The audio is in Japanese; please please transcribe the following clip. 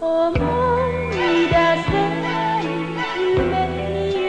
思い出せない夢にい